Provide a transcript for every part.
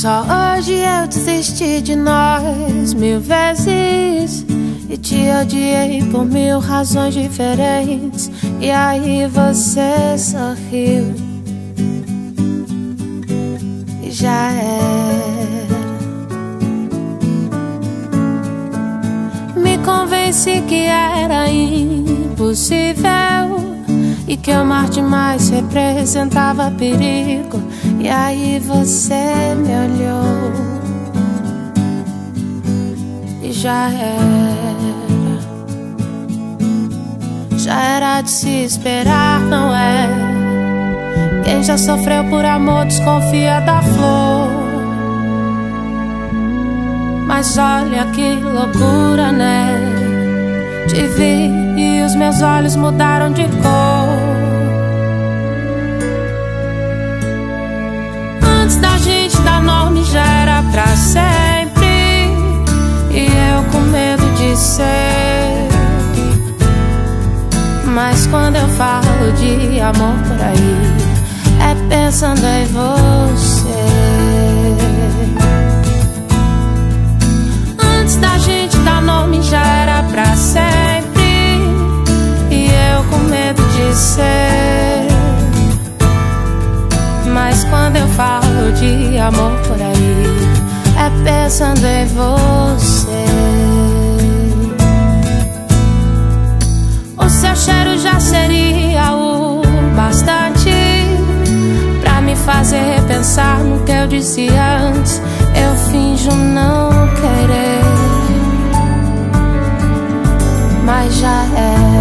Só hoje eu desisti de nós mil vezes e te odiei por mil razões diferentes. E aí você sorriu e já era. Me convenci que era impossível e que amar demais representava perigo. E aí você me olhou e já era. Já era de se esperar, não é? Quem já sofreu por amor desconfia da flor. Mas olha que loucura, né? Te vi os meus olhos mudaram de cor. Antes da gente dar nome já era pra sempre. E eu com medo de ser. Mas quando eu falo de amor por aí, é pensando em você. Amor por aí, é pensando em você. O seu cheiro já seria o bastante pra me fazer repensar no que eu disse antes. Eu finjo não querer, mas já é.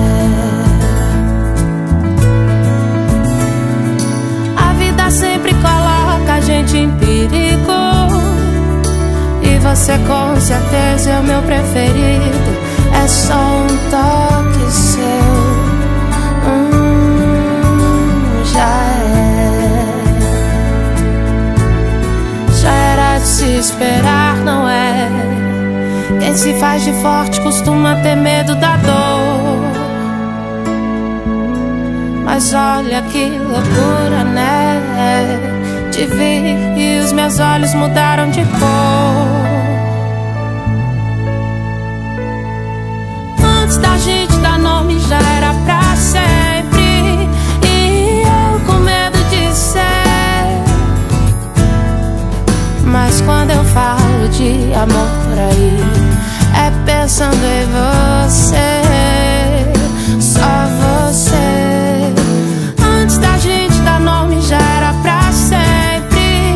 Você com certeza é o meu preferido. É só um toque seu. Hum, já é. Já era de se esperar, não é? Quem se faz de forte costuma ter medo da dor. Mas olha que loucura, né? Te vi e os meus olhos mudaram de cor. Amor por aí, é pensando em você. Só você. Antes da gente dar nome já era pra sempre.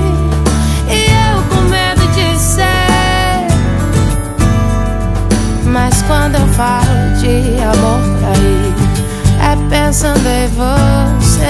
E eu com medo de ser. Mas quando eu falo de amor por aí, é pensando em você.